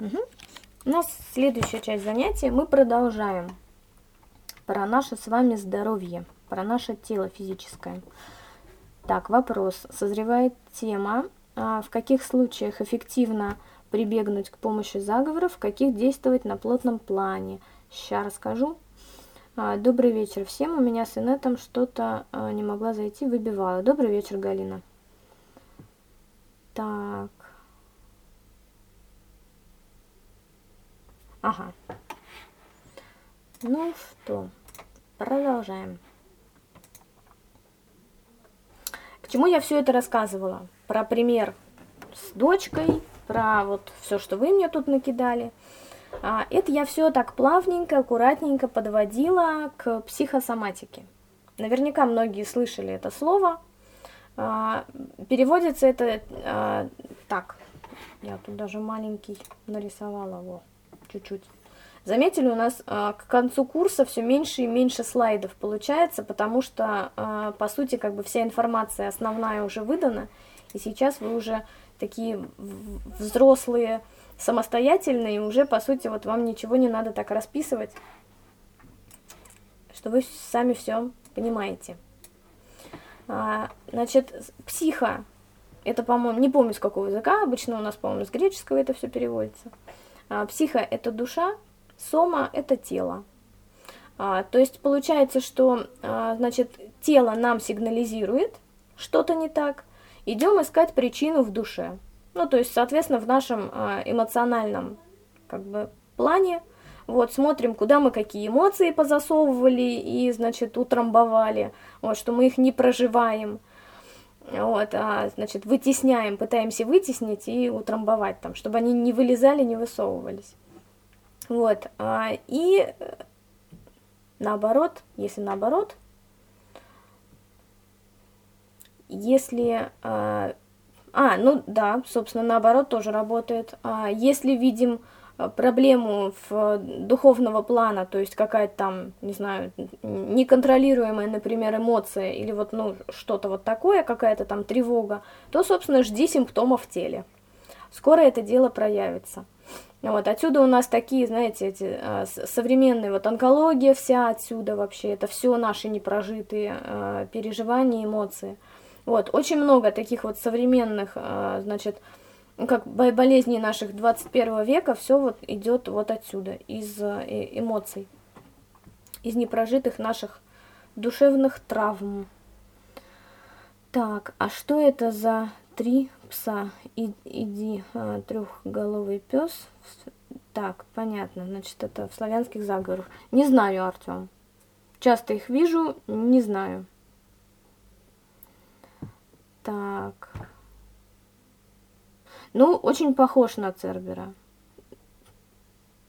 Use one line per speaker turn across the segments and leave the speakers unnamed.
Угу. У нас следующая часть занятия. Мы продолжаем про наше с вами здоровье, про наше тело физическое. Так, вопрос. Созревает тема, а в каких случаях эффективно прибегнуть к помощи заговоров, в каких действовать на плотном плане. Сейчас расскажу. А, добрый вечер всем. У меня с инетом что-то а, не могла зайти, выбивала. Добрый вечер, Галина. Так. Ага. Ну что, продолжаем. К чему я все это рассказывала? Про пример с дочкой, про вот все, что вы мне тут накидали. А, это я все так плавненько, аккуратненько подводила к психосоматике. Наверняка многие слышали это слово. А, переводится это а, так. Я тут даже маленький нарисовала его чуть-чуть. Заметили, у нас а, к концу курса все меньше и меньше слайдов получается, потому что, а, по сути, как бы вся информация основная уже выдана, и сейчас вы уже такие взрослые, самостоятельные, уже, по сути, вот вам ничего не надо так расписывать, что вы сами все понимаете. А, значит, психа, это, по-моему, не помню с какого языка, обычно у нас, по-моему, с греческого это все переводится. А, психа – это душа, сома – это тело. А, то есть получается, что, а, значит, тело нам сигнализирует, что-то не так, идем искать причину в душе. Ну, то есть, соответственно, в нашем эмоциональном как бы плане, вот, смотрим, куда мы какие эмоции позасовывали и, значит, утрамбовали, вот, что мы их не проживаем, вот, а, значит, вытесняем, пытаемся вытеснить и утрамбовать там, чтобы они не вылезали, не высовывались. Вот, а, и наоборот, если наоборот, если... А, а, ну да, собственно, наоборот тоже работает. А, если видим проблему в духовного плана, то есть какая-то там, не знаю, неконтролируемая, например, эмоция или вот, ну, что-то вот такое, какая-то там тревога, то, собственно, жди симптомов в теле. Скоро это дело проявится. Вот, отсюда у нас такие, знаете, эти а, современные, вот онкология вся отсюда вообще, это все наши непрожитые а, переживания, эмоции. Вот, очень много таких вот современных, а, значит, ну, как болезней наших 21 века, все вот идет вот отсюда, из э, эмоций, из непрожитых наших душевных травм. Так, а что это за три пса? И, иди, а, трехголовый пес. Так, понятно, значит, это в славянских заговорах. Не знаю, Артем. Часто их вижу, не знаю. Так. Ну, очень похож на Цербера.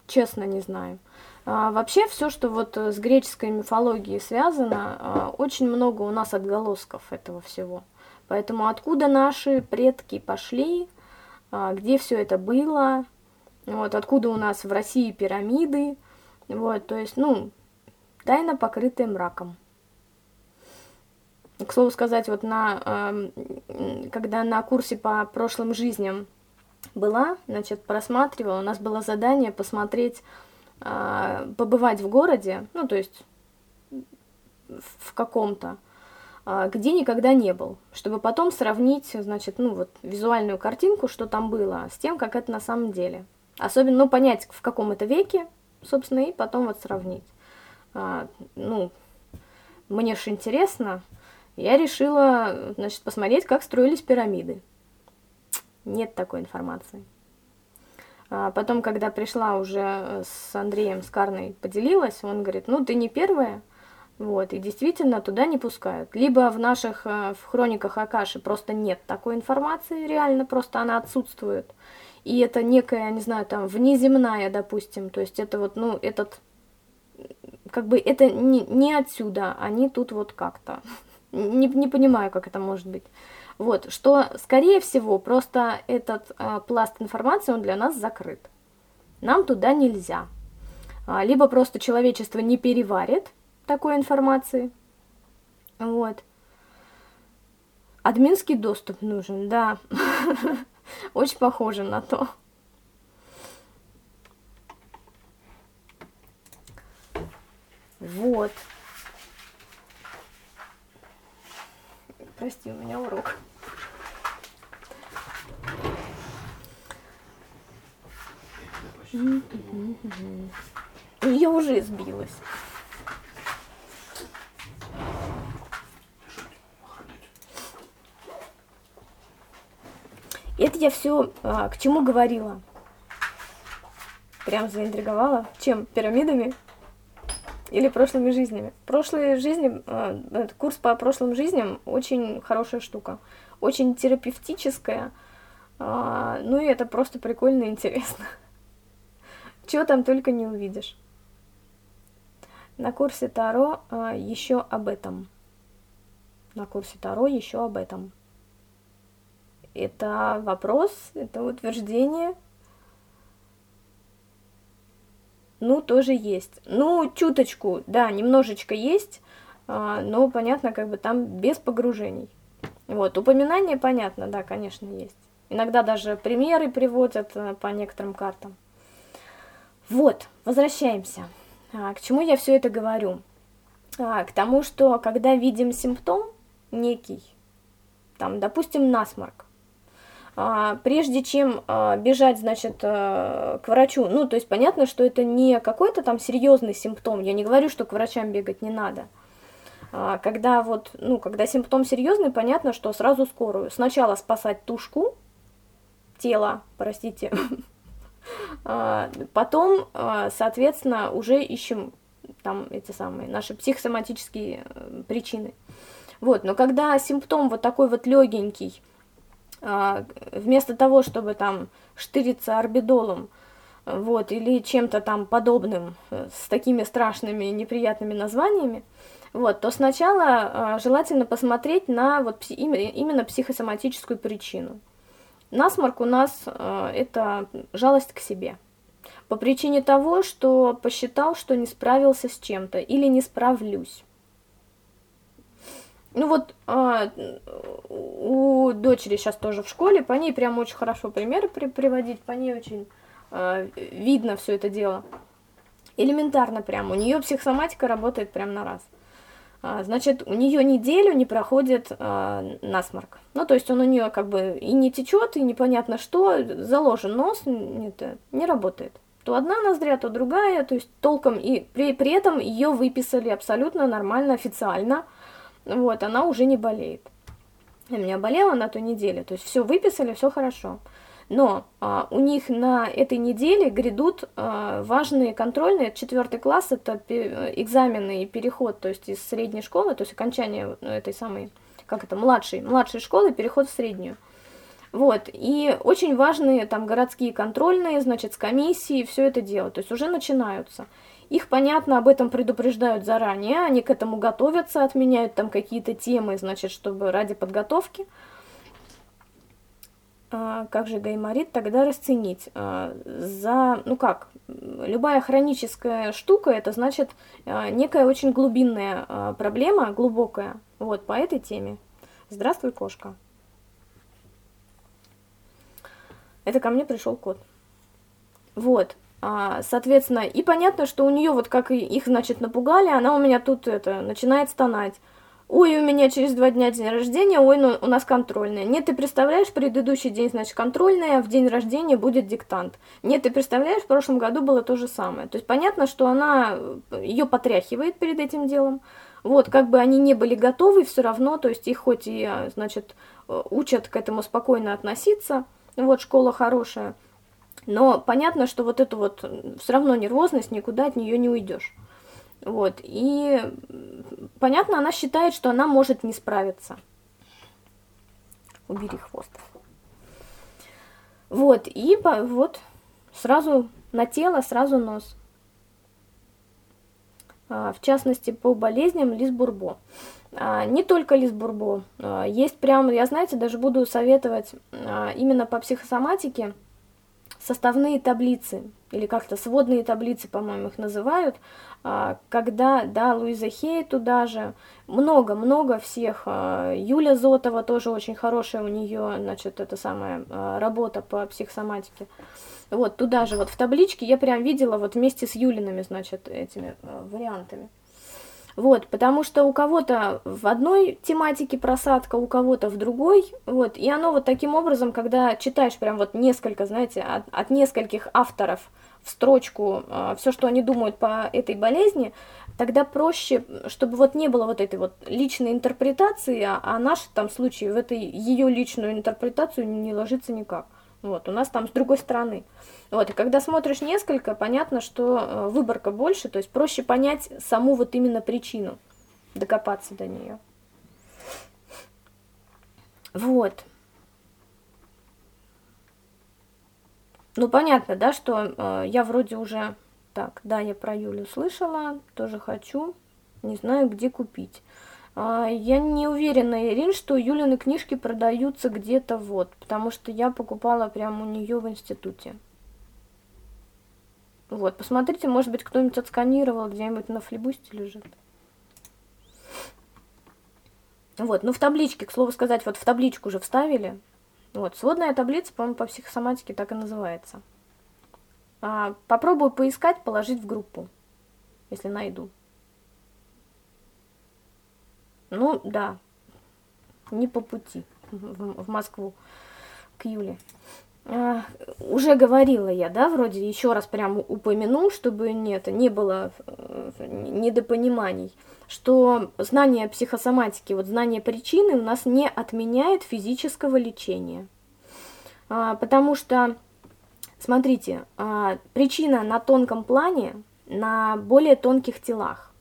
Честно, не знаю. А, вообще, все, что вот с греческой мифологией связано, а, очень много у нас отголосков этого всего. Поэтому откуда наши предки пошли, а, где все это было, вот, откуда у нас в России пирамиды, вот, то есть, ну, тайна, покрытая мраком. К слову сказать, вот на, э, когда на курсе по прошлым жизням была, значит, просматривала, у нас было задание посмотреть, э, побывать в городе, ну, то есть в каком-то, э, где никогда не был, чтобы потом сравнить, значит, ну, вот визуальную картинку, что там было, с тем, как это на самом деле. Особенно, ну, понять, в каком это веке, собственно, и потом вот сравнить. А, ну, мне же интересно, я решила, значит, посмотреть, как строились пирамиды. Нет такой информации. А потом, когда пришла уже с Андреем Скарной, поделилась, он говорит, ну, ты не первая, вот, и действительно туда не пускают. Либо в наших, э, в хрониках Акаши просто нет такой информации, реально, просто она отсутствует. И это некая, не знаю, там, внеземная, допустим, то есть это вот, ну, этот, как бы, это не, не отсюда, они тут вот как-то. Не, не понимаю, как это может быть. Вот, что, скорее всего, просто этот э, пласт информации, он для нас закрыт. Нам туда нельзя. А, либо просто человечество не переварит такой информации. Вот. Админский доступ нужен, да. Очень похоже на то. Вот. Прости, у меня урок. Я уже сбилась. Это я все а, к чему говорила? Прям заинтриговала. Чем? Пирамидами? Или прошлыми жизнями? Прошлые жизни, а, курс по прошлым жизням очень хорошая штука. Очень терапевтическая. А, ну и это просто прикольно и интересно. Чего там только не увидишь. На курсе Таро а, еще об этом. На курсе Таро еще об этом. Это вопрос, это утверждение. Ну, тоже есть. Ну, чуточку, да, немножечко есть, а, но понятно, как бы там без погружений. Вот, упоминание понятно, да, конечно, есть. Иногда даже примеры приводят а, по некоторым картам. Вот, возвращаемся. А, к чему я все это говорю? А, к тому, что когда видим симптом некий, там, допустим, насморк, прежде чем а, бежать, значит, а, к врачу, ну, то есть понятно, что это не какой-то там серьезный симптом, я не говорю, что к врачам бегать не надо. А, когда вот, ну, когда симптом серьезный, понятно, что сразу скорую. Сначала спасать тушку, тело, простите, А, потом, а, соответственно, уже ищем там эти самые наши психосоматические э, причины. Вот, но когда симптом вот такой вот легенький, а, вместо того, чтобы там штыриться орбидолом, вот, или чем-то там подобным, э, с такими страшными неприятными названиями, вот, то сначала желательно посмотреть на вот именно психосоматическую причину. Насморк у нас э, это жалость к себе. По причине того, что посчитал, что не справился с чем-то или не справлюсь. Ну вот э, у дочери сейчас тоже в школе, по ней прям очень хорошо примеры при приводить, по ней очень э, видно все это дело. Элементарно прям, у нее психосоматика работает прям на раз. А, значит, у нее неделю не проходит э, насморк. Ну, то есть он у нее как бы и не течет, и непонятно что, заложен нос, это не работает. То одна ноздря, то другая, то есть толком, и при, при этом ее выписали абсолютно нормально, официально. Вот, она уже не болеет. У меня болела на той неделе, то есть все выписали, все хорошо. Но а, у них на этой неделе грядут а, важные контрольные, четвертый класс, это экзамены и переход, то есть из средней школы, то есть окончание этой самой, как это, младшей, младшей школы, переход в среднюю. Вот, и очень важные там городские контрольные, значит, с комиссией, все это дело, то есть уже начинаются. Их, понятно, об этом предупреждают заранее, они к этому готовятся, отменяют там какие-то темы, значит, чтобы ради подготовки. А, как же гайморит тогда расценить? А, за, ну как, любая хроническая штука, это значит а, некая очень глубинная проблема, глубокая, вот, по этой теме. Здравствуй, кошка. Это ко мне пришел кот. Вот, соответственно, и понятно, что у нее вот как их, значит, напугали, она у меня тут это начинает стонать. Ой, у меня через два дня день рождения, ой, ну у нас контрольная. Нет, ты представляешь, предыдущий день, значит, контрольная, а в день рождения будет диктант. Нет, ты представляешь, в прошлом году было то же самое. То есть понятно, что она, ее потряхивает перед этим делом. Вот, как бы они не были готовы, все равно, то есть их хоть и, значит, учат к этому спокойно относиться, вот, школа хорошая, но понятно, что вот эту вот все равно нервозность, никуда от нее не уйдешь. Вот, и понятно, она считает, что она может не справиться. Убери хвост. Вот, и вот сразу на тело, сразу нос. А, в частности, по болезням лисбурбо. А, не только лисбурбо. А, есть прям, я знаете, даже буду советовать именно по психосоматике составные таблицы, или как-то сводные таблицы, по-моему, их называют, а, когда, да, Луиза Хей туда же, много-много всех, а, Юля Зотова тоже очень хорошая у нее, значит, это самая а, работа по психосоматике. Вот, туда же, вот в табличке я прям видела вот вместе с Юлиными, значит, этими вариантами. Вот, потому что у кого-то в одной тематике просадка, у кого-то в другой, вот, и оно вот таким образом, когда читаешь прям вот несколько, знаете, от, от нескольких авторов в строчку э, все, что они думают по этой болезни, тогда проще, чтобы вот не было вот этой вот личной интерпретации, а, а наш там случай в этой ее личную интерпретацию не ложится никак. Вот, у нас там с другой стороны. Вот, и когда смотришь несколько, понятно, что э, выборка больше, то есть проще понять саму вот именно причину, докопаться до нее. Вот. Ну, понятно, да, что э, я вроде уже... Так, да, я про Юлю слышала, тоже хочу, не знаю, где купить. А, я не уверена, Ирин, что Юлины книжки продаются где-то вот, потому что я покупала прямо у нее в институте. Вот, посмотрите, может быть, кто-нибудь отсканировал, где-нибудь на флибусте лежит. Вот, ну в табличке, к слову сказать, вот в табличку уже вставили. Вот, сводная таблица, по-моему, по психосоматике так и называется. А, попробую поискать, положить в группу, если найду. Ну, да, не по пути в, Москву к Юле. А, уже говорила я, да, вроде еще раз прямо упомяну, чтобы нет, не было э, недопониманий, что знание психосоматики, вот знание причины у нас не отменяет физического лечения. А, потому что, смотрите, а, причина на тонком плане, на более тонких телах.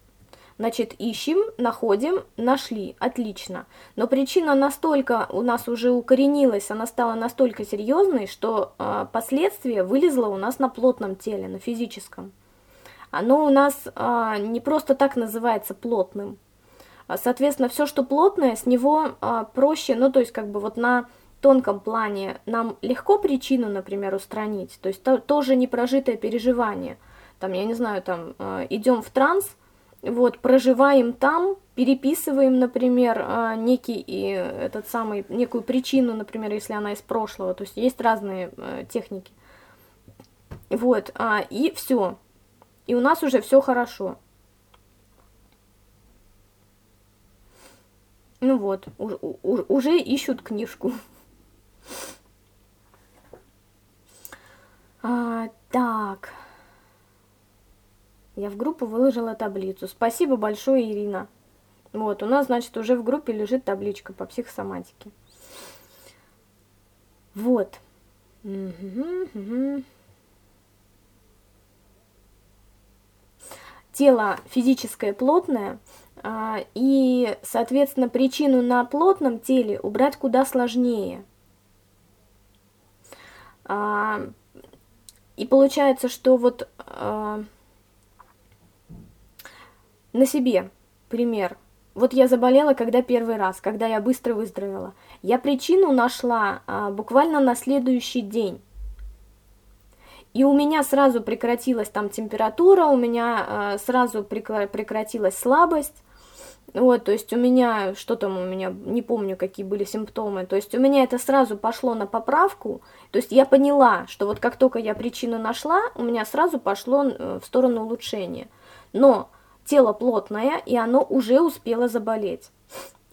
Значит, ищем, находим, нашли, отлично. Но причина настолько у нас уже укоренилась, она стала настолько серьезной, что э, последствия вылезло у нас на плотном теле, на физическом. Оно у нас э, не просто так называется плотным. Соответственно, все, что плотное, с него э, проще, ну, то есть, как бы вот на тонком плане нам легко причину, например, устранить, то есть то, тоже непрожитое переживание. Там, я не знаю, там, э, идем в транс, вот, проживаем там, переписываем, например, а, некий этот самый, некую причину, например, если она из прошлого, то есть есть разные э, техники. Вот, а, и все. И у нас уже все хорошо. Ну вот, уже ищут книжку. А, так. Я в группу выложила таблицу. Спасибо большое, Ирина. Вот, у нас, значит, уже в группе лежит табличка по психосоматике. Вот. Тело физическое плотное, а, и, соответственно, причину на плотном теле убрать куда сложнее. А, и получается, что вот а, на себе пример. Вот я заболела, когда первый раз, когда я быстро выздоровела. Я причину нашла а, буквально на следующий день. И у меня сразу прекратилась там температура, у меня а, сразу прекратилась слабость. Вот, то есть у меня, что там у меня, не помню, какие были симптомы, то есть у меня это сразу пошло на поправку, то есть я поняла, что вот как только я причину нашла, у меня сразу пошло э, в сторону улучшения. Но тело плотное, и оно уже успело заболеть.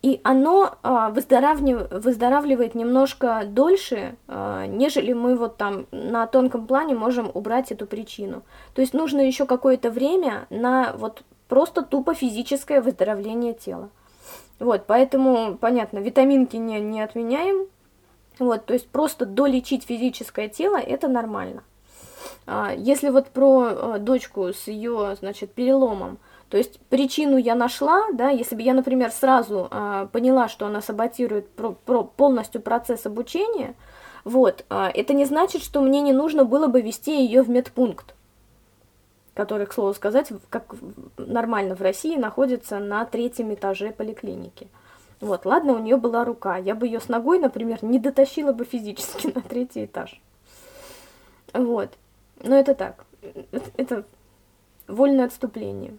И оно а, выздоравливает, выздоравливает немножко дольше, а, нежели мы вот там на тонком плане можем убрать эту причину. То есть нужно еще какое-то время на вот просто тупо физическое выздоровление тела. Вот, поэтому, понятно, витаминки не, не отменяем. Вот, то есть просто долечить физическое тело, это нормально. А, если вот про дочку с ее, значит, переломом, то есть причину я нашла, да, если бы я, например, сразу э, поняла, что она саботирует про, про полностью процесс обучения, вот, э, это не значит, что мне не нужно было бы вести ее в медпункт, который, к слову сказать, как нормально в России, находится на третьем этаже поликлиники. Вот, ладно, у нее была рука, я бы ее с ногой, например, не дотащила бы физически на третий этаж. Вот, но это так, это, вольное отступление.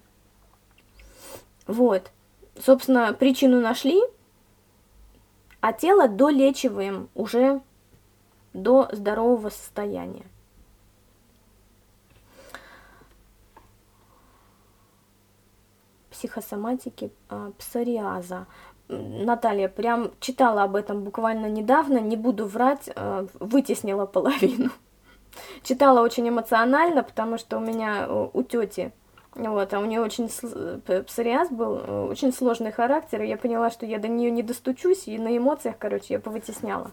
Вот. Собственно, причину нашли, а тело долечиваем уже до здорового состояния. психосоматики а, псориаза. Наталья прям читала об этом буквально недавно, не буду врать, а, вытеснила половину. Читала очень эмоционально, потому что у меня у тети вот, а у нее очень псориаз был, э, очень сложный характер, и я поняла, что я до нее не достучусь, и на эмоциях, короче, я повытесняла.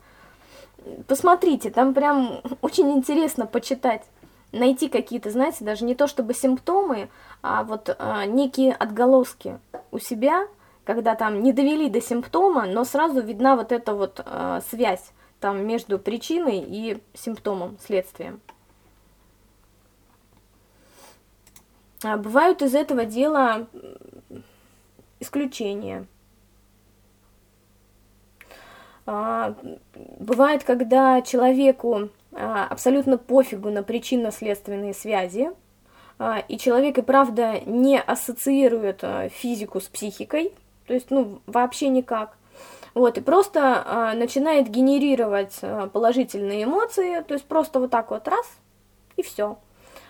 Посмотрите, там прям очень интересно почитать, найти какие-то, знаете, даже не то чтобы симптомы, а вот а, некие отголоски у себя, когда там не довели до симптома, но сразу видна вот эта вот а, связь там между причиной и симптомом, следствием. А бывают из этого дела исключения. А, бывает, когда человеку а, абсолютно пофигу на причинно-следственные связи, и человек и правда не ассоциирует физику с психикой, то есть, ну, вообще никак. Вот, и просто начинает генерировать положительные эмоции, то есть просто вот так вот раз, и все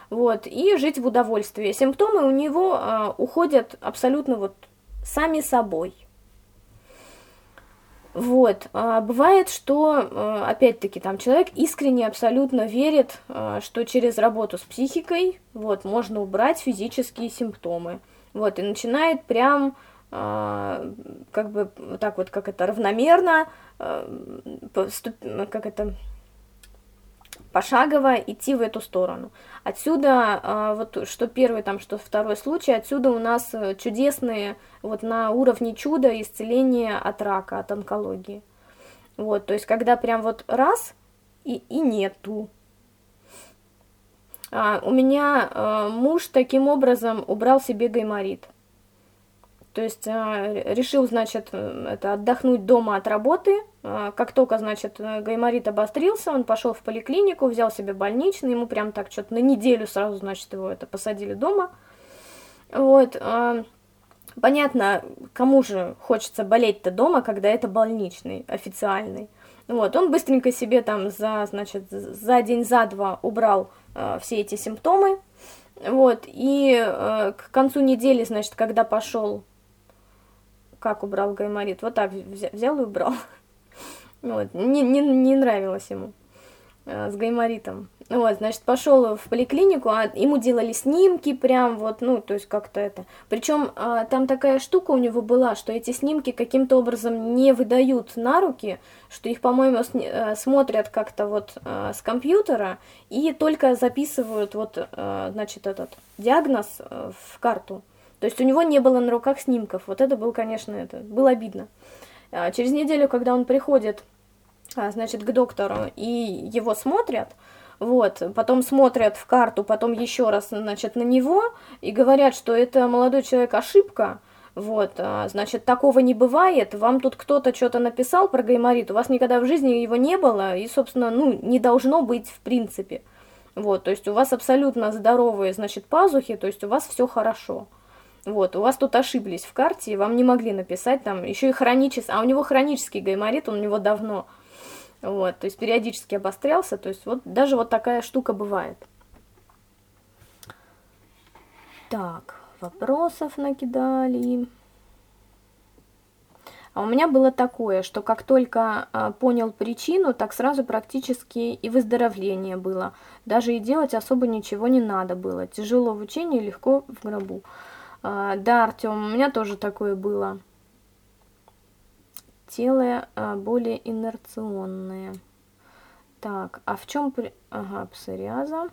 вот, и жить в удовольствии. Симптомы у него а, уходят абсолютно вот сами собой. Вот, а, бывает, что, а, опять-таки, там человек искренне абсолютно верит, а, что через работу с психикой, вот, можно убрать физические симптомы, вот, и начинает прям, как бы, так вот, как это, равномерно, как это, пошагово идти в эту сторону. Отсюда, а, вот что первый, там, что второй случай, отсюда у нас э, чудесные, вот на уровне чуда исцеления от рака, от онкологии. Вот, то есть, когда прям вот раз и, и нету. А, у меня а, муж таким образом убрал себе гайморит. То есть э, решил, значит, это отдохнуть дома от работы. Э, как только, значит, гайморит обострился, он пошел в поликлинику, взял себе больничный, ему прям так что-то на неделю сразу, значит, его это посадили дома. Вот. Э, понятно, кому же хочется болеть-то дома, когда это больничный, официальный. Вот, он быстренько себе там за, значит, за день, за два убрал э, все эти симптомы. Вот, и э, к концу недели, значит, когда пошел как убрал гайморит? Вот так взял и убрал. Вот, не, не, не нравилось ему э, с гайморитом. Вот, значит, пошел в поликлинику, а ему делали снимки прям вот, ну, то есть как-то это. Причем а, там такая штука у него была, что эти снимки каким-то образом не выдают на руки, что их, по-моему, э, смотрят как-то вот а, с компьютера и только записывают вот, а, значит, этот диагноз в карту. То есть у него не было на руках снимков. Вот это был, конечно, это было обидно. А через неделю, когда он приходит, а, значит, к доктору, и его смотрят, вот, потом смотрят в карту, потом еще раз, значит, на него, и говорят, что это молодой человек ошибка, вот, а, значит, такого не бывает, вам тут кто-то что-то написал про гайморит, у вас никогда в жизни его не было, и, собственно, ну, не должно быть в принципе. Вот, то есть у вас абсолютно здоровые, значит, пазухи, то есть у вас все хорошо. Вот, у вас тут ошиблись в карте, и вам не могли написать там, еще и хронический, а у него хронический гайморит, он у него давно, вот, то есть периодически обострялся, то есть вот даже вот такая штука бывает. Так, вопросов накидали. А у меня было такое, что как только а, понял причину, так сразу практически и выздоровление было. Даже и делать особо ничего не надо было. Тяжело в учении, легко в гробу. А, да, Артем, у меня тоже такое было. Тело а, более инерционное. Так, а в чем... При... Ага, псориаза.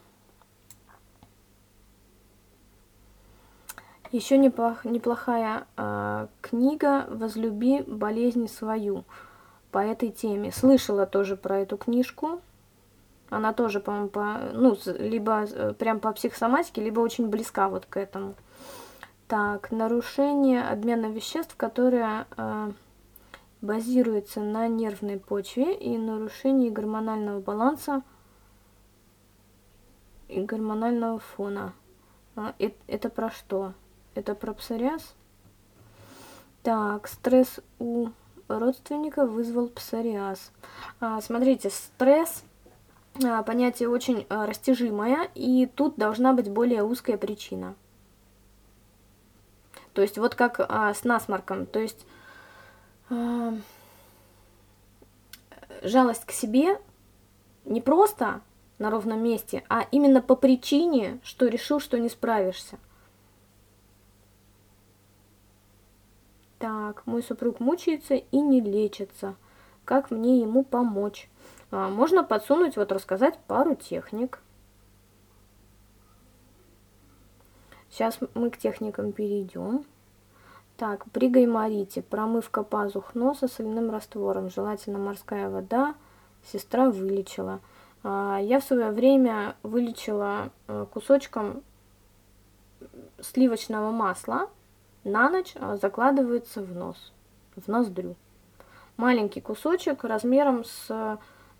Еще неплох, неплохая а, книга «Возлюби болезнь свою» по этой теме. Слышала тоже про эту книжку. Она тоже, по-моему, по, ну, либо э, прям по психосоматике, либо очень близка вот к этому. Так, нарушение обмена веществ, которое э, базируется на нервной почве и нарушении гормонального баланса и гормонального фона. А, это, это про что? Это про псориаз? Так, стресс у родственника вызвал псориаз. А, смотрите, стресс а, понятие очень а, растяжимое, и тут должна быть более узкая причина. То есть вот как а, с насморком. То есть а, жалость к себе не просто на ровном месте, а именно по причине, что решил, что не справишься. Так, мой супруг мучается и не лечится. Как мне ему помочь? А, можно подсунуть, вот рассказать пару техник. Сейчас мы к техникам перейдем. Так, при гайморите промывка пазух носа соляным раствором, желательно морская вода, сестра вылечила. А, я в свое время вылечила э, кусочком сливочного масла, на ночь а, закладывается в нос, в ноздрю. Маленький кусочек размером с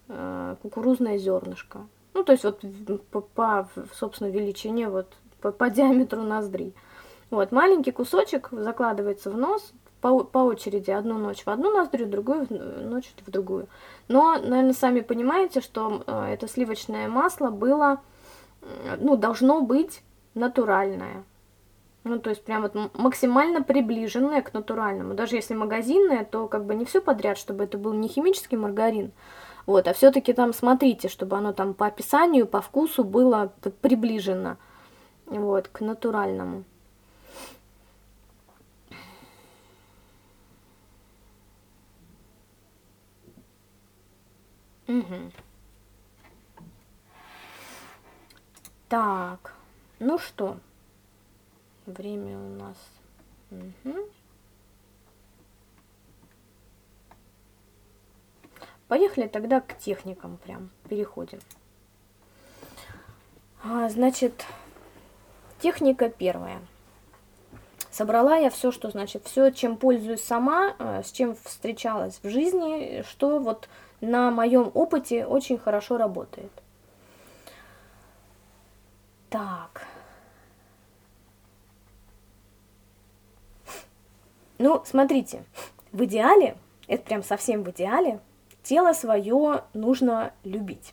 э, кукурузное зернышко. Ну, то есть вот по, по собственно, величине, вот по, по диаметру ноздрей. Вот, маленький кусочек закладывается в нос, по, по очереди одну ночь в одну ноздрю, другую ночь в другую. Но, наверное, сами понимаете, что э, это сливочное масло было, ну, должно быть натуральное. Ну, то есть прям вот максимально приближенное к натуральному. Даже если магазинное, то как бы не все подряд, чтобы это был не химический маргарин, вот, а все-таки там смотрите, чтобы оно там по описанию, по вкусу было приближено, вот, к натуральному. Угу. Так, ну что, время у нас... Угу. Поехали тогда к техникам прям, переходим. А, значит, техника первая. Собрала я все, что, значит, все, чем пользуюсь сама, э, с чем встречалась в жизни, что вот на моем опыте очень хорошо работает. Так. Ну, смотрите, в идеале, это прям совсем в идеале, тело свое нужно любить.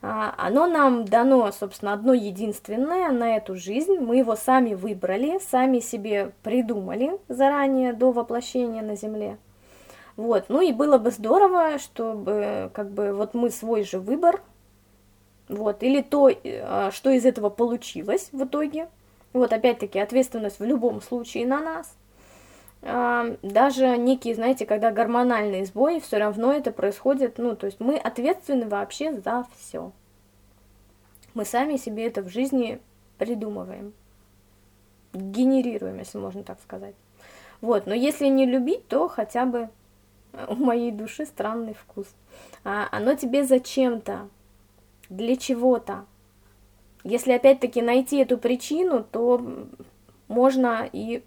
А, оно нам дано, собственно, одно единственное на эту жизнь. Мы его сами выбрали, сами себе придумали заранее до воплощения на Земле. Вот, ну и было бы здорово, чтобы как бы вот мы свой же выбор, вот, или то, э, что из этого получилось в итоге. Вот, опять-таки, ответственность в любом случае на нас – даже некие, знаете, когда гормональные сбои, все равно это происходит, ну, то есть мы ответственны вообще за все. Мы сами себе это в жизни придумываем, генерируем, если можно так сказать. Вот, но если не любить, то хотя бы у моей души странный вкус. А оно тебе зачем-то, для чего-то. Если опять-таки найти эту причину, то можно и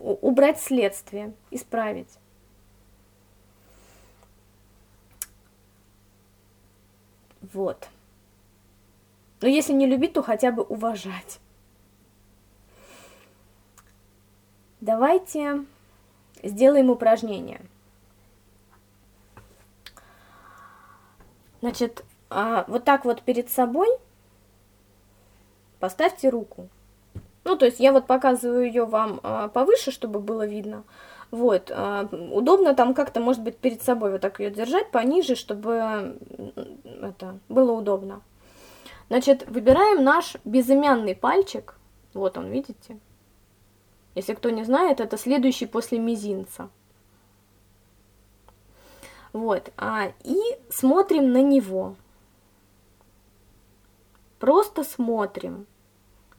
убрать следствие, исправить. Вот. Но если не любить, то хотя бы уважать. Давайте сделаем упражнение. Значит, а, вот так вот перед собой поставьте руку. Ну, то есть я вот показываю ее вам а, повыше, чтобы было видно. Вот, а, удобно там как-то, может быть, перед собой вот так ее держать пониже, чтобы это было удобно. Значит, выбираем наш безымянный пальчик. Вот он, видите? Если кто не знает, это следующий после мизинца. Вот, а, и смотрим на него. Просто смотрим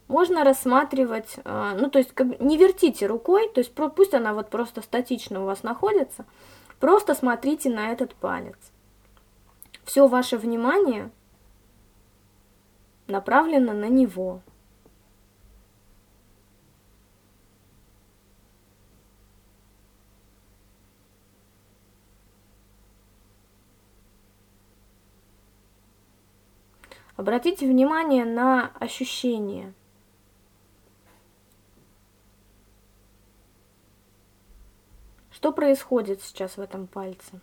можно рассматривать, а, ну то есть как, не вертите рукой, то есть пусть она вот просто статично у вас находится, просто смотрите на этот палец. Все ваше внимание направлено на него. Обратите внимание на ощущения. Что происходит сейчас в этом пальце?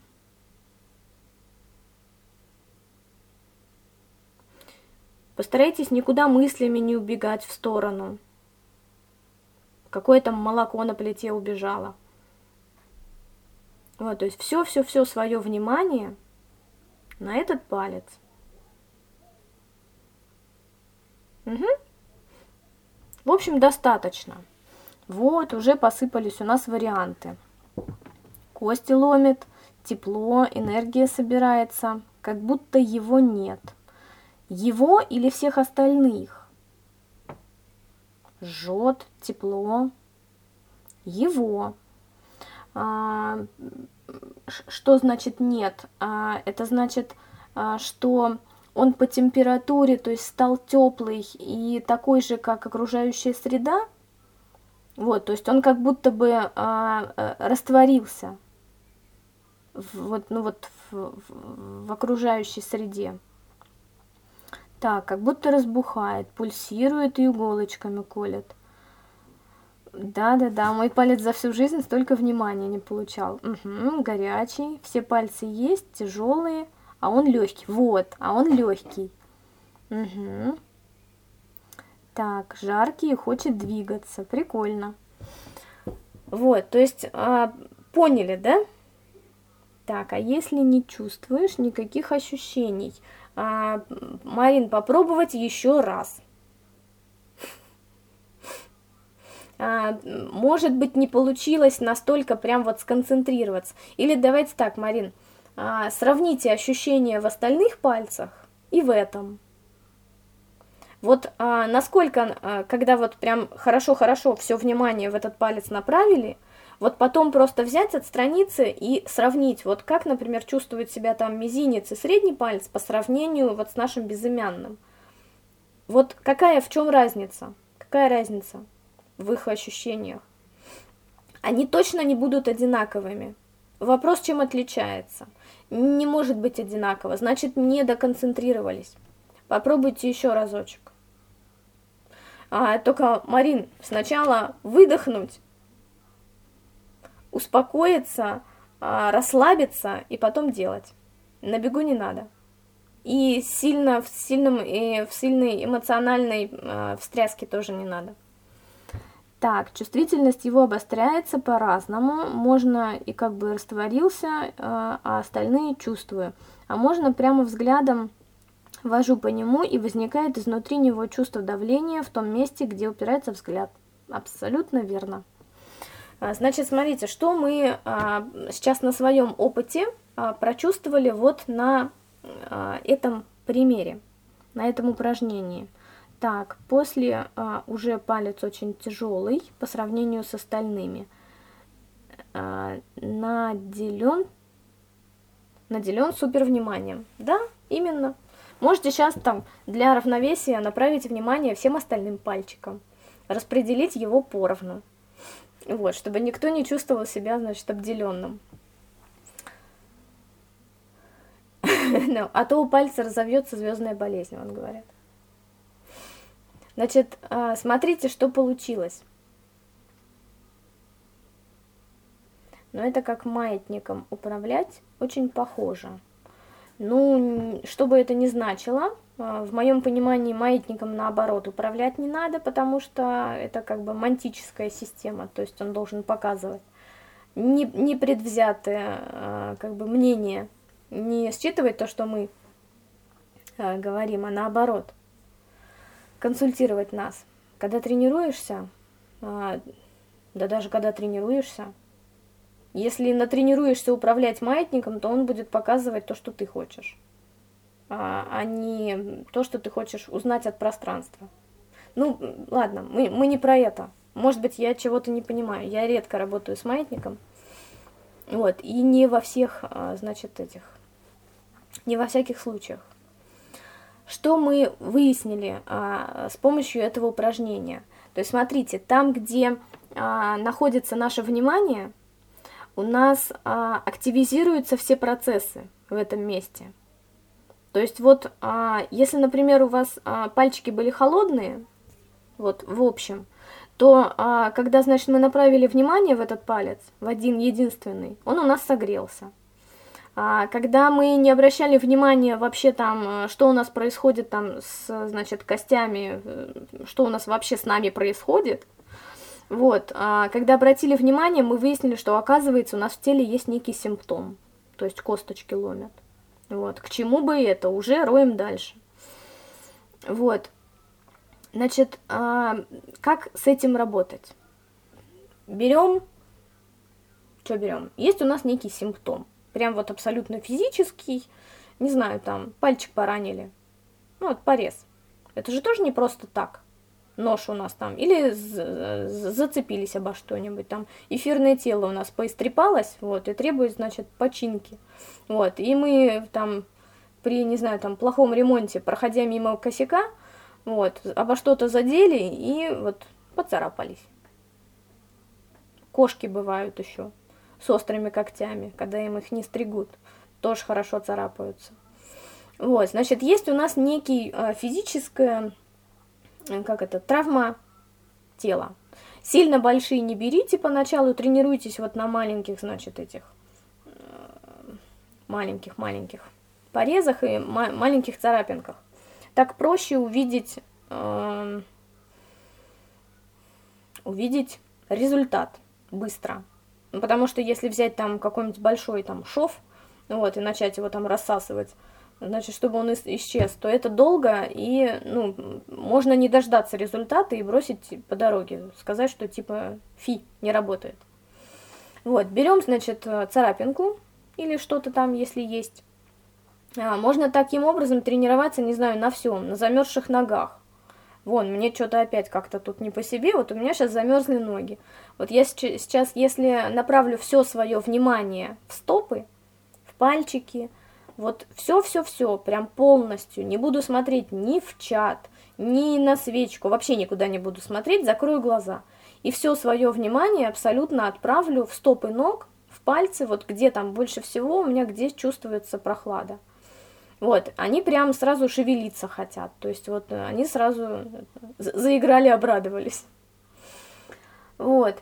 Постарайтесь никуда мыслями не убегать в сторону. какое там молоко на плите убежало. Вот, то есть все-все-все свое внимание на этот палец. Угу. В общем, достаточно. Вот, уже посыпались у нас варианты. Кости ломит, тепло, энергия собирается, как будто его нет. Его или всех остальных? Жжет, тепло. Его. А, что значит нет? А, это значит, а, что он по температуре, то есть стал теплый и такой же, как окружающая среда. Вот, то есть он как будто бы а, а, растворился вот, ну вот в, в, в окружающей среде. Так, как будто разбухает, пульсирует и иголочками колет. Да-да-да, мой палец за всю жизнь столько внимания не получал. Угу, горячий, все пальцы есть, тяжелые, а он легкий. Вот, а он легкий. Угу. Так, жаркий хочет двигаться. Прикольно. Вот, то есть, а, поняли, да? Так, а если не чувствуешь никаких ощущений? А, Марин, попробовать еще раз. А, может быть, не получилось настолько прям вот сконцентрироваться. Или давайте так, Марин, а, сравните ощущения в остальных пальцах и в этом. Вот а, насколько, а, когда вот прям хорошо-хорошо все внимание в этот палец направили, вот потом просто взять, отстраниться и сравнить, вот как, например, чувствует себя там мизинец и средний палец по сравнению вот с нашим безымянным. Вот какая, в чем разница? Какая разница? в их ощущениях. Они точно не будут одинаковыми. Вопрос, чем отличается. Не может быть одинаково, значит, не доконцентрировались. Попробуйте еще разочек. А, только, Марин, сначала выдохнуть, успокоиться, а, расслабиться и потом делать. На бегу не надо. И сильно в сильном и в сильной эмоциональной э, встряске тоже не надо. Так, чувствительность его обостряется по-разному. Можно и как бы растворился, э, а остальные чувствую. А можно прямо взглядом вожу по нему, и возникает изнутри него чувство давления в том месте, где упирается взгляд. Абсолютно верно. А, значит, смотрите, что мы а, сейчас на своем опыте а, прочувствовали вот на этом примере, на этом упражнении – так, после уже палец очень тяжелый по сравнению с остальными. Наделен, наделен супер вниманием. Да, именно. Можете сейчас там для равновесия направить внимание всем остальным пальчикам. Распределить его поровну. Вот, чтобы никто не чувствовал себя, значит, обделенным. Ну, а то у пальца разовьется звездная болезнь, он говорят. Значит, а, смотрите, что получилось. Но это как маятником управлять очень похоже. Ну, что бы это ни значило, в моем понимании маятником наоборот управлять не надо, потому что это как бы мантическая система, то есть он должен показывать не, не предвзятое а, как бы мнение, не считывать то, что мы говорим, а наоборот – консультировать нас. Когда тренируешься, а, да даже когда тренируешься, если натренируешься управлять маятником, то он будет показывать то, что ты хочешь, а, а не то, что ты хочешь узнать от пространства. Ну, ладно, мы, мы не про это. Может быть, я чего-то не понимаю. Я редко работаю с маятником. Вот, и не во всех, а, значит, этих, не во всяких случаях. Что мы выяснили а, с помощью этого упражнения? То есть смотрите, там, где а, находится наше внимание, у нас а, активизируются все процессы в этом месте. То есть вот, а, если, например, у вас а, пальчики были холодные, вот в общем, то а, когда, значит, мы направили внимание в этот палец, в один единственный, он у нас согрелся. Когда мы не обращали внимания вообще там, э, что у нас происходит там с, значит, костями, э, что у нас вообще с нами происходит, Вот, когда обратили внимание, мы выяснили, что, оказывается, у нас в теле есть некий симптом, то есть косточки ломят. Вот, к чему бы это, уже роем дальше. Вот, значит, а, как с этим работать? Берем, что берем? Есть у нас некий симптом, прям вот абсолютно физический, не знаю, там, пальчик поранили, ну, вот порез. Это же тоже не просто так нож у нас там, или зацепились обо что-нибудь, там эфирное тело у нас поистрепалось, вот, и требует, значит, починки, вот, и мы там при, не знаю, там, плохом ремонте, проходя мимо косяка, вот, обо что-то задели и вот поцарапались. Кошки бывают еще с острыми когтями, когда им их не стригут, тоже хорошо царапаются. Вот, значит, есть у нас некий э, физическое как это, травма тела. Сильно большие не берите поначалу, тренируйтесь вот на маленьких, значит, этих маленьких-маленьких э, порезах и ма маленьких царапинках. Так проще увидеть, э, увидеть результат быстро. Потому что если взять там какой-нибудь большой там шов, вот, и начать его там рассасывать, значит, чтобы он исчез, то это долго, и, ну, можно не дождаться результата и бросить по дороге, сказать, что, типа, фи, не работает. Вот, берем, значит, царапинку или что-то там, если есть. А, можно таким образом тренироваться, не знаю, на всем, на замерзших ногах. Вон, мне что-то опять как-то тут не по себе, вот у меня сейчас замерзли ноги. Вот я сейчас, если направлю все свое внимание в стопы, в пальчики, вот все-все-все, прям полностью. Не буду смотреть ни в чат, ни на свечку, вообще никуда не буду смотреть, закрою глаза. И все свое внимание абсолютно отправлю в стопы ног, в пальцы, вот где там больше всего у меня, где чувствуется прохлада. Вот, они прям сразу шевелиться хотят, то есть вот они сразу заиграли, обрадовались. Вот.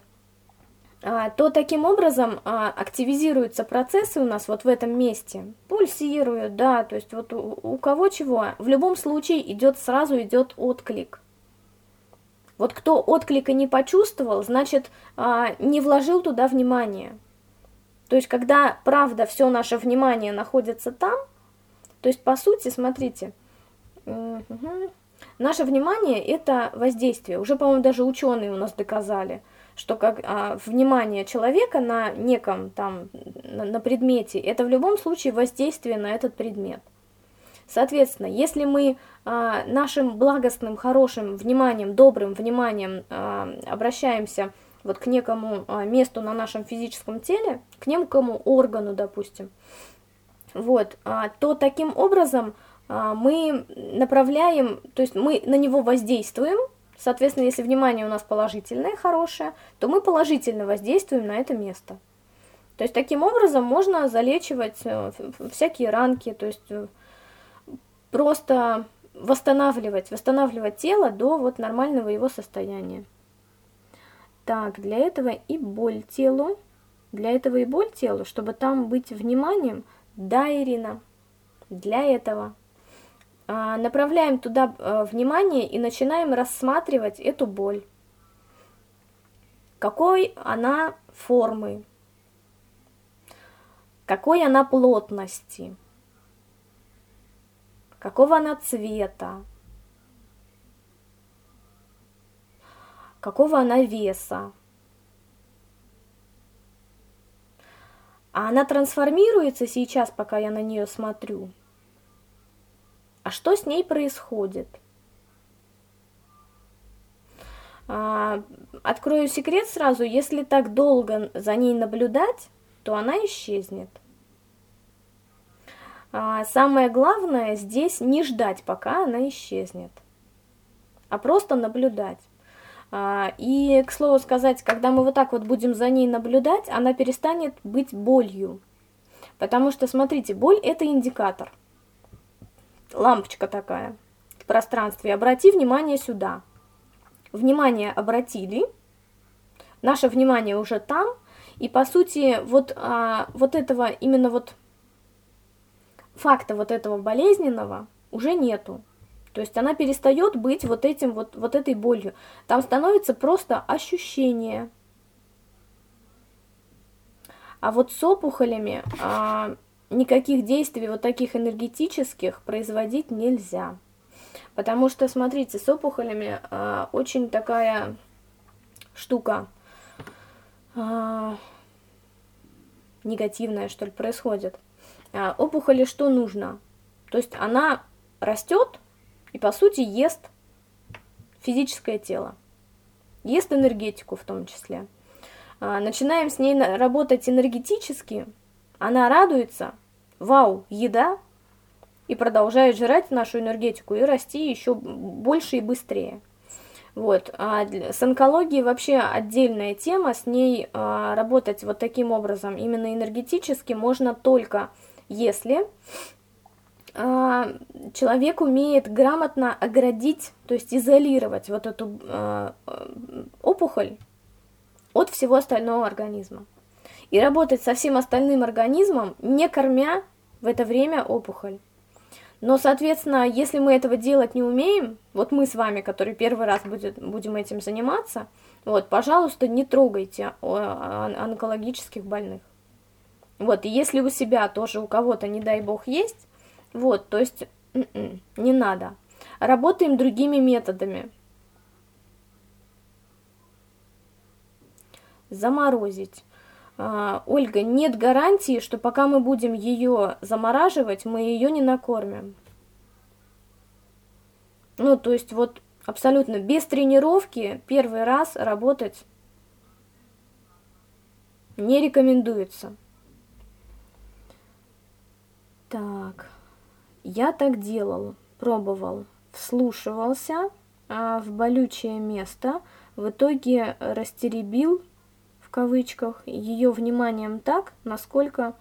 А, то таким образом а, активизируются процессы у нас вот в этом месте, пульсируют, да, то есть вот у, кого чего, в любом случае идет сразу идет отклик. Вот кто отклика не почувствовал, значит, а, не вложил туда внимание. То есть, когда, правда, все наше внимание находится там, то есть, по сути, смотрите, наше внимание – это воздействие. Уже, по-моему, даже ученые у нас доказали – что как а, внимание человека на неком там, на, на предмете, это в любом случае воздействие на этот предмет. Соответственно, если мы а, нашим благостным, хорошим вниманием, добрым вниманием а, обращаемся вот к некому а, месту на нашем физическом теле, к некому органу, допустим, вот, а, то таким образом а, мы направляем, то есть мы на него воздействуем, Соответственно, если внимание у нас положительное, хорошее, то мы положительно воздействуем на это место. То есть таким образом можно залечивать э, всякие ранки, то есть э, просто восстанавливать, восстанавливать тело до вот нормального его состояния. Так, для этого и боль телу, для этого и боль телу, чтобы там быть вниманием, да, Ирина, для этого направляем туда а, внимание и начинаем рассматривать эту боль. Какой она формы, какой она плотности, какого она цвета, какого она веса. А она трансформируется сейчас, пока я на нее смотрю – а что с ней происходит? А, открою секрет сразу, если так долго за ней наблюдать, то она исчезнет. А, самое главное здесь не ждать, пока она исчезнет, а просто наблюдать. А, и, к слову сказать, когда мы вот так вот будем за ней наблюдать, она перестанет быть болью. Потому что, смотрите, боль – это индикатор лампочка такая в пространстве. Обрати внимание сюда. Внимание обратили, наше внимание уже там, и по сути вот, а, вот этого, именно вот факта вот этого болезненного уже нету. То есть она перестает быть вот этим вот, вот этой болью. Там становится просто ощущение. А вот с опухолями а, никаких действий вот таких энергетических производить нельзя. Потому что, смотрите, с опухолями а, очень такая штука а, негативная, что ли, происходит. А, опухоли что нужно? То есть она растет и, по сути, ест физическое тело, ест энергетику в том числе. А, начинаем с ней работать энергетически, она радуется, вау, еда, и продолжает жрать нашу энергетику и расти еще больше и быстрее. Вот. А с онкологией вообще отдельная тема, с ней а, работать вот таким образом, именно энергетически, можно только если а, человек умеет грамотно оградить, то есть изолировать вот эту а, опухоль от всего остального организма. И работать со всем остальным организмом, не кормя в это время опухоль. Но, соответственно, если мы этого делать не умеем, вот мы с вами, которые первый раз будет, будем этим заниматься, вот, пожалуйста, не трогайте онкологических больных. Вот, и если у себя тоже у кого-то, не дай бог, есть, вот, то есть м-м, не надо. Работаем другими методами. Заморозить. А, Ольга, нет гарантии, что пока мы будем ее замораживать, мы ее не накормим. Ну, то есть вот абсолютно без тренировки первый раз работать не рекомендуется. Так, я так делал, пробовал, вслушивался а в болючее место, в итоге растеребил в кавычках, ее вниманием так, насколько,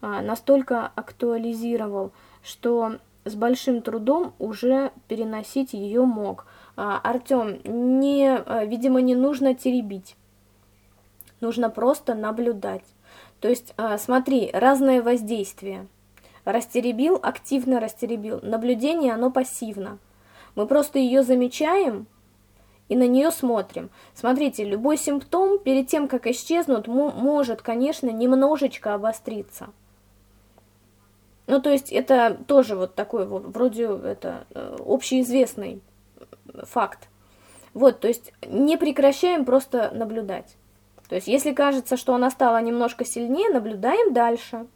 а, настолько актуализировал, что с большим трудом уже переносить ее мог. А, Артем, не, а, видимо, не нужно теребить, нужно просто наблюдать. То есть, смотри, разное воздействие. Растеребил, активно растеребил. Наблюдение, оно пассивно. Мы просто ее замечаем, и на нее смотрим. Смотрите, любой симптом перед тем, как исчезнут, может, конечно, немножечко обостриться. Ну, то есть это тоже вот такой вроде это э, общеизвестный факт. Вот, то есть не прекращаем просто наблюдать. То есть если кажется, что она стала немножко сильнее, наблюдаем дальше.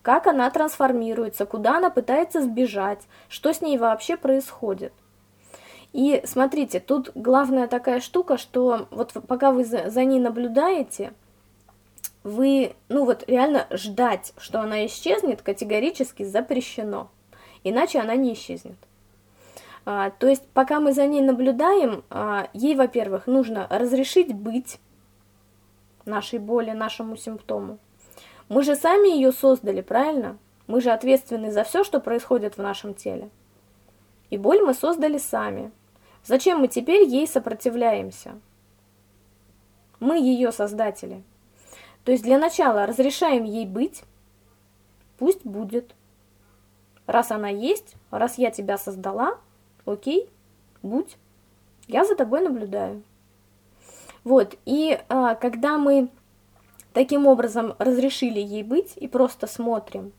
Как она трансформируется, куда она пытается сбежать, что с ней вообще происходит. И смотрите, тут главная такая штука, что вот пока вы за, за ней наблюдаете, вы, ну вот реально ждать, что она исчезнет, категорически запрещено. Иначе она не исчезнет. А, то есть, пока мы за ней наблюдаем, а, ей, во-первых, нужно разрешить быть нашей боли, нашему симптому. Мы же сами ее создали, правильно? Мы же ответственны за все, что происходит в нашем теле. И боль мы создали сами. Зачем мы теперь ей сопротивляемся? Мы ее создатели. То есть для начала разрешаем ей быть, пусть будет. Раз она есть, раз я тебя создала, окей, будь, я за тобой наблюдаю. Вот, и а, когда мы таким образом разрешили ей быть и просто смотрим,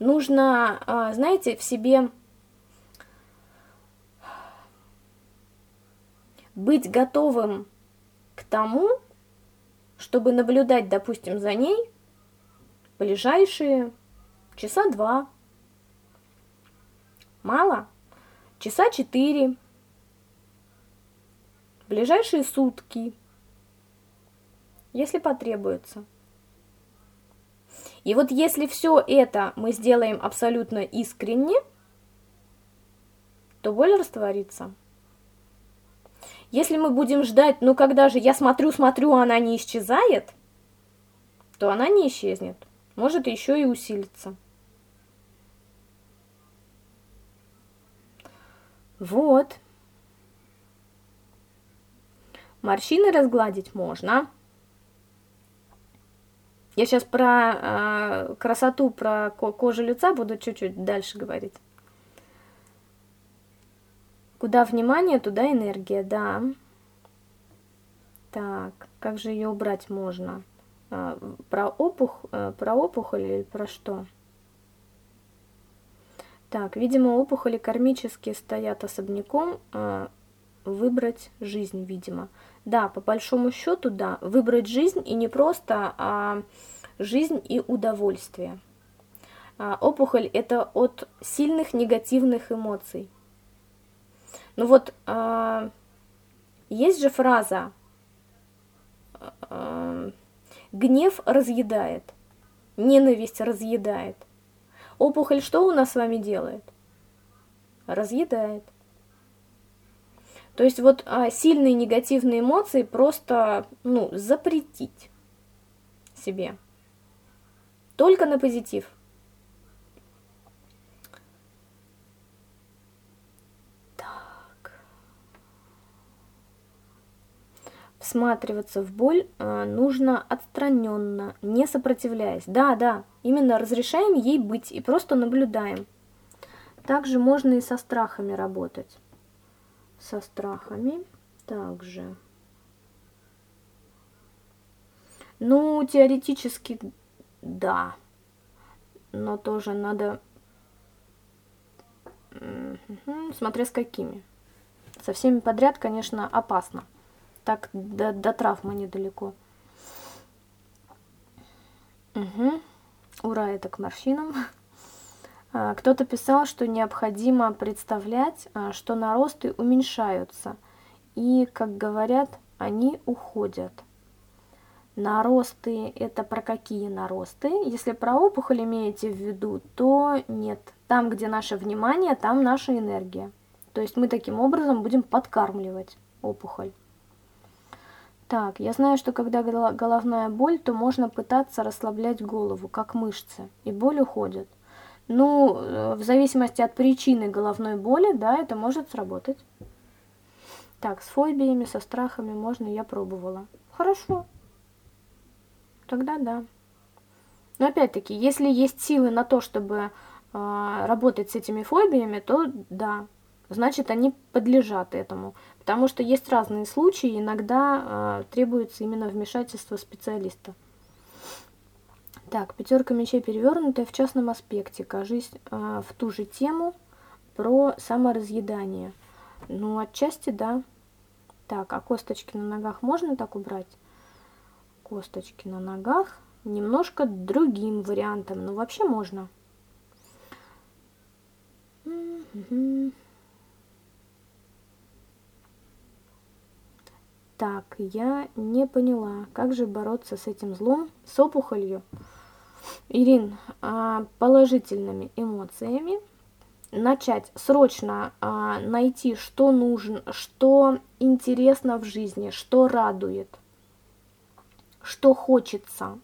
нужно, а, знаете, в себе быть готовым к тому, чтобы наблюдать, допустим, за ней ближайшие часа два. Мало? Часа четыре. Ближайшие сутки, если потребуется. И вот если все это мы сделаем абсолютно искренне, то боль растворится. Если мы будем ждать, ну когда же я смотрю, смотрю, она не исчезает, то она не исчезнет. Может еще и усилиться. Вот. Морщины разгладить можно. Я сейчас про э, красоту, про кожу лица буду чуть-чуть дальше говорить. Куда внимание, туда энергия, да. Так, как же ее убрать можно? А, про, опух, а, про опухоль или про что? Так, видимо, опухоли кармические стоят особняком. А, выбрать жизнь, видимо. Да, по большому счету, да, выбрать жизнь и не просто, а жизнь и удовольствие. А, опухоль – это от сильных негативных эмоций. Ну вот, а, есть же фраза а, «гнев разъедает», «ненависть разъедает». Опухоль что у нас с вами делает? Разъедает. То есть вот а, сильные негативные эмоции просто, ну, запретить себе. Только на позитив. Всматриваться в боль а, нужно отстраненно, не сопротивляясь. Да, да, именно разрешаем ей быть и просто наблюдаем. Также можно и со страхами работать со страхами также. Ну, теоретически, да. Но тоже надо... Смотря с какими. Со всеми подряд, конечно, опасно. Так до, до травмы недалеко. Угу. Ура, это к морщинам. А, кто-то писал, что необходимо представлять, а, что наросты уменьшаются, и, как говорят, они уходят. Наросты – это про какие наросты? Если про опухоль имеете в виду, то нет. Там, где наше внимание, там наша энергия. То есть мы таким образом будем подкармливать опухоль. Так, я знаю, что когда головная боль, то можно пытаться расслаблять голову, как мышцы, и боль уходит. Ну, э, в зависимости от причины головной боли, да, это может сработать. Так, с фобиями, со страхами можно, я пробовала. Хорошо. Тогда да. Но опять-таки, если есть силы на то, чтобы э, работать с этими фобиями, то да, значит они подлежат этому. Потому что есть разные случаи, иногда э, требуется именно вмешательство специалиста. Так, пятерка мечей перевернутая в частном аспекте. Кажись, э, в ту же тему про саморазъедание. Ну, отчасти да. Так, а косточки на ногах можно так убрать? Косточки на ногах немножко другим вариантом, но вообще можно. Так, я не поняла, как же бороться с этим злом, с опухолью. Ирин, а, положительными эмоциями начать срочно а, найти, что нужно, что интересно в жизни, что радует, что хочется.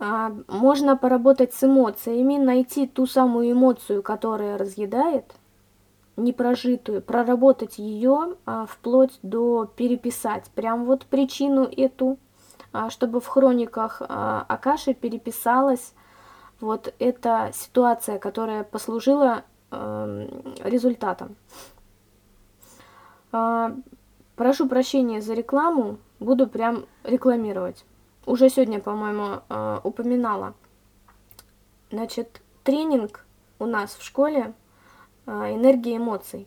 А, можно поработать с эмоциями, найти ту самую эмоцию, которая разъедает, непрожитую, проработать ее вплоть до переписать, прям вот причину эту а, чтобы в хрониках а, Акаши переписалась вот эта ситуация, которая послужила эм, результатом. А, прошу прощения за рекламу, буду прям рекламировать. Уже сегодня, по-моему, упоминала. Значит, тренинг у нас в школе «Энергия эмоций».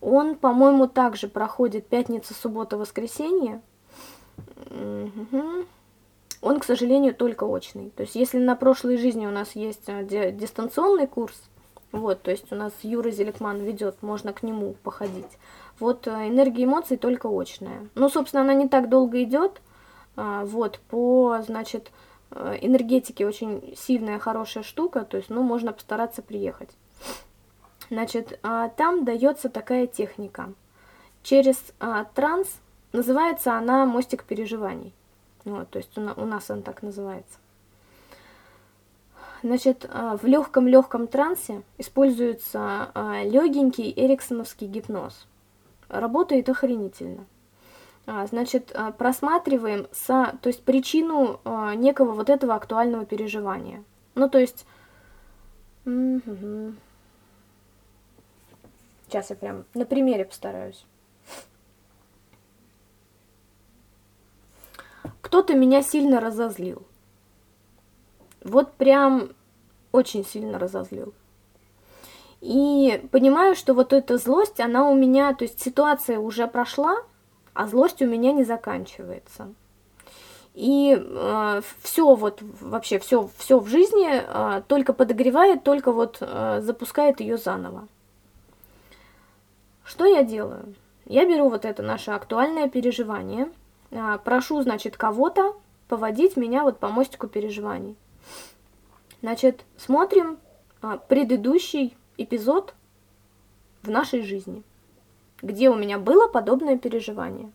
Он, по-моему, также проходит пятница, суббота, воскресенье. Он, к сожалению, только очный. То есть, если на прошлой жизни у нас есть э, дистанционный курс, вот, то есть у нас Юра Зеликман ведет, можно к нему походить. Вот э, энергия эмоций только очная. Ну, собственно, она не так долго идет. А, вот, по, значит, э, энергетике очень сильная, хорошая штука, то есть, ну, можно постараться приехать. Значит, а, там дается такая техника. Через а, транс Называется она «Мостик переживаний». Вот, то есть у, нас он так называется. Значит, а, в легком-легком трансе используется легенький эриксоновский гипноз. Работает охренительно. Значит, просматриваем со, то есть причину некого вот этого актуального переживания. Ну, то есть... Сейчас я прям на примере постараюсь. Кто-то меня сильно разозлил. Вот прям очень сильно разозлил. И понимаю, что вот эта злость, она у меня, то есть ситуация уже прошла, а злость у меня не заканчивается. И э, все вот вообще все все в жизни э, только подогревает, только вот э, запускает ее заново. Что я делаю? Я беру вот это наше актуальное переживание, э, прошу, значит, кого-то поводить меня вот по мостику переживаний. Значит, смотрим э, предыдущий эпизод в нашей жизни, где у меня было подобное переживание.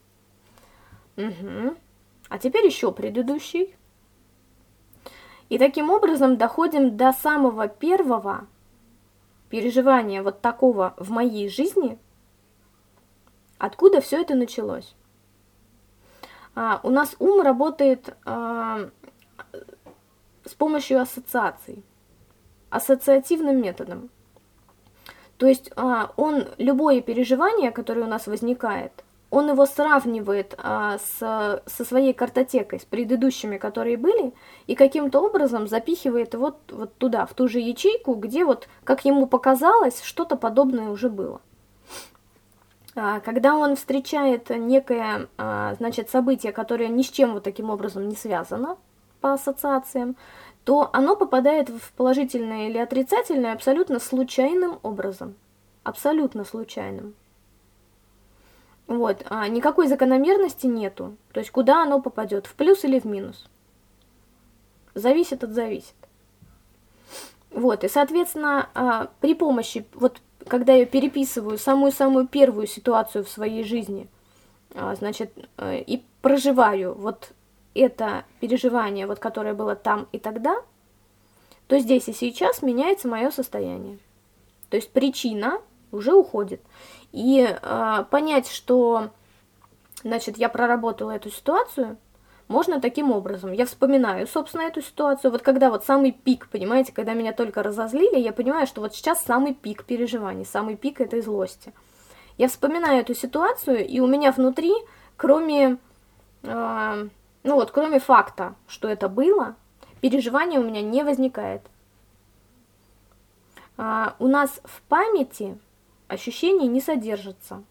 Угу. А теперь еще предыдущий. И таким образом доходим до самого первого переживания вот такого в моей жизни, откуда все это началось. А, у нас ум работает а, с помощью ассоциаций, ассоциативным методом. То есть а, он любое переживание, которое у нас возникает, он его сравнивает а, с, со своей картотекой, с предыдущими, которые были, и каким-то образом запихивает вот, вот туда, в ту же ячейку, где вот, как ему показалось, что-то подобное уже было. А, когда он встречает некое, а, значит, событие, которое ни с чем вот таким образом не связано по ассоциациям, то оно попадает в положительное или отрицательное абсолютно случайным образом. Абсолютно случайным. Вот, а никакой закономерности нету. То есть куда оно попадет, в плюс или в минус. Зависит от зависит. Вот, и, соответственно, а, при помощи, вот когда я переписываю самую-самую первую ситуацию в своей жизни, а, значит, э, и проживаю вот это переживание, вот которое было там и тогда, то здесь и сейчас меняется мое состояние. То есть причина уже уходит. И э, понять, что, значит, я проработала эту ситуацию, можно таким образом. Я вспоминаю, собственно, эту ситуацию. Вот когда вот самый пик, понимаете, когда меня только разозлили, я понимаю, что вот сейчас самый пик переживаний, самый пик этой злости. Я вспоминаю эту ситуацию, и у меня внутри, кроме э, ну вот, кроме факта, что это было, переживания у меня не возникает. А, у нас в памяти ощущения не содержатся.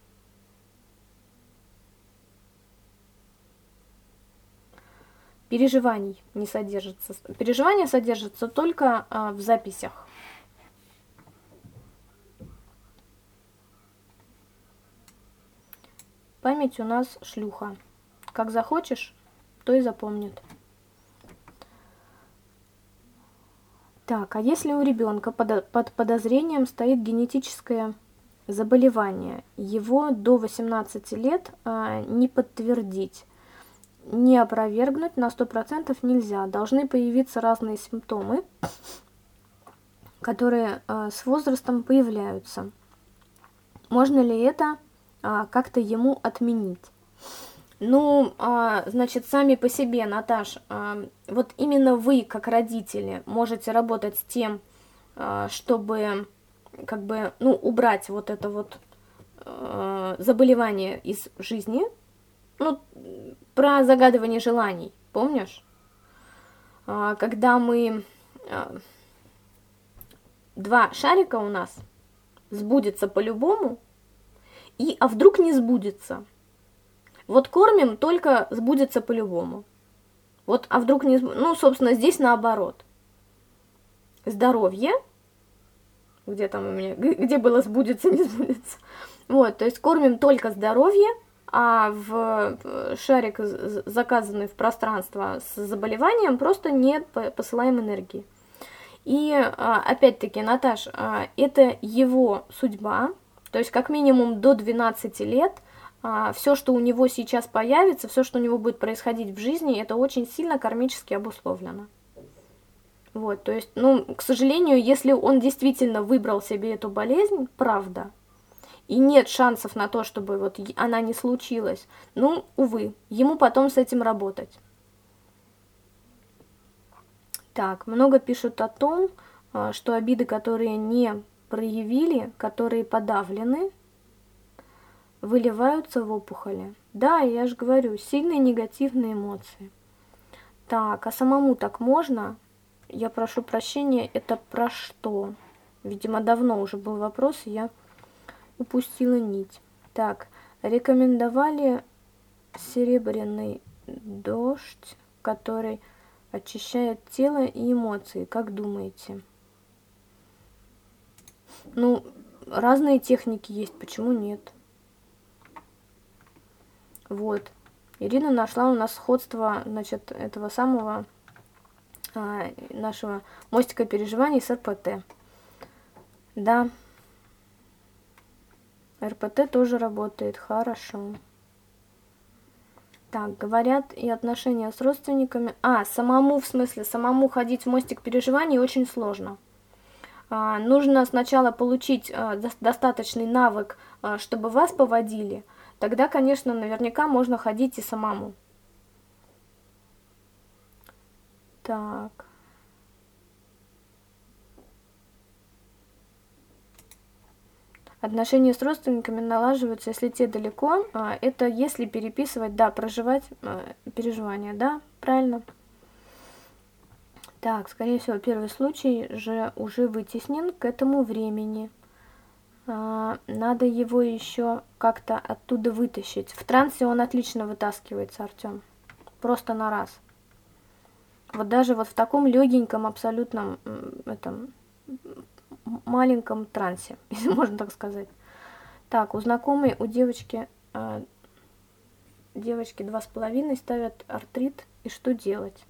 Переживаний не содержится. Переживания содержатся только а, в записях. Память у нас шлюха. Как захочешь, то и запомнит. Так, а если у ребенка под, под подозрением стоит генетическое заболевание, его до 18 лет а, не подтвердить, не опровергнуть на 100% нельзя. Должны появиться разные симптомы, которые а, с возрастом появляются. Можно ли это а, как-то ему отменить? Ну, а, значит, сами по себе, Наташ, а, вот именно вы, как родители, можете работать с тем, чтобы, как бы, ну, убрать вот это вот а, заболевание из жизни. Ну, про загадывание желаний, помнишь? А, когда мы... А, два шарика у нас сбудется по-любому, и а вдруг не сбудется – вот кормим, только сбудется по-любому. Вот, а вдруг не... Ну, собственно, здесь наоборот. Здоровье. Где там у меня... Где было сбудется, не сбудется. Вот, то есть кормим только здоровье, а в шарик, заказанный в пространство с заболеванием, просто не посылаем энергии. И а, опять-таки, Наташ, а, это его судьба, то есть как минимум до 12 лет а, все, что у него сейчас появится, все, что у него будет происходить в жизни, это очень сильно кармически обусловлено. Вот, то есть, ну, к сожалению, если он действительно выбрал себе эту болезнь, правда, и нет шансов на то, чтобы вот она не случилась, ну, увы, ему потом с этим работать. Так, много пишут о том, а, что обиды, которые не проявили, которые подавлены, выливаются в опухоли. Да, я же говорю, сильные негативные эмоции. Так, а самому так можно? Я прошу прощения, это про что? Видимо, давно уже был вопрос, и я упустила нить. Так, рекомендовали серебряный дождь, который очищает тело и эмоции. Как думаете? Ну, разные техники есть, почему нет? Вот. Ирина нашла у нас сходство, значит, этого самого а, нашего мостика переживаний с РПТ. Да. РПТ тоже работает хорошо. Так, говорят, и отношения с родственниками... А, самому, в смысле, самому ходить в мостик переживаний очень сложно. А, нужно сначала получить а, достаточный навык, а, чтобы вас поводили. Тогда, конечно, наверняка можно ходить и самому. Так. Отношения с родственниками налаживаются, если те далеко. А, это если переписывать, да, проживать а, переживания, да, правильно. Так, скорее всего, первый случай же уже вытеснен к этому времени. А, надо его еще как-то оттуда вытащить. В трансе он отлично вытаскивается, Артем. Просто на раз. Вот даже вот в таком легеньком, абсолютном этом маленьком трансе, если можно так сказать. Так, у знакомой, у девочки, э, девочки два с половиной ставят артрит, и что делать?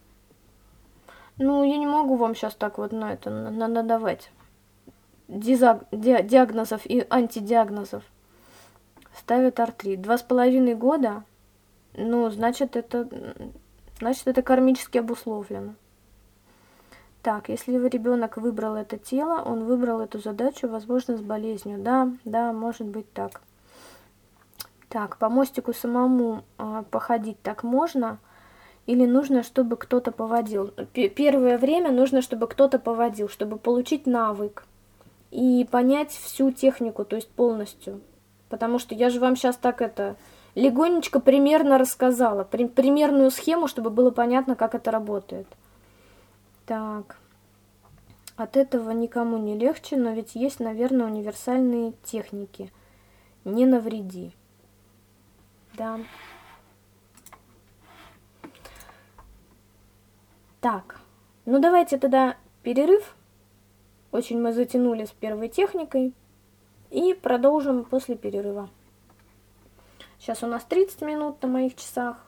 Ну, я не могу вам сейчас так вот на это на надавать. Дизаг, ди, диагнозов и антидиагнозов. Ставят артрит. Два с половиной года, ну, значит, это, значит, это кармически обусловлено. Так, если ребенок выбрал это тело, он выбрал эту задачу, возможно, с болезнью. Да, да, может быть так. Так, по мостику самому э, походить так можно? Или нужно, чтобы кто-то поводил? П первое время нужно, чтобы кто-то поводил, чтобы получить навык и понять всю технику, то есть полностью. Потому что я же вам сейчас так это легонечко примерно рассказала, при примерную схему, чтобы было понятно, как это работает. Так. От этого никому не легче, но ведь есть, наверное, универсальные техники. Не навреди. Да. Так. Ну, давайте тогда перерыв. Очень мы затянули с первой техникой. И продолжим после перерыва. Сейчас у нас 30 минут на моих часах.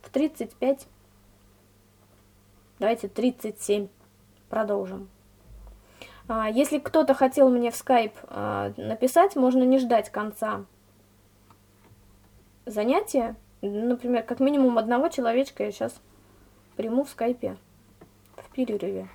В 35 Давайте 37. Продолжим. А, если кто-то хотел мне в скайп написать, можно не ждать конца занятия. Например, как минимум одного человечка я сейчас приму в скайпе в перерыве.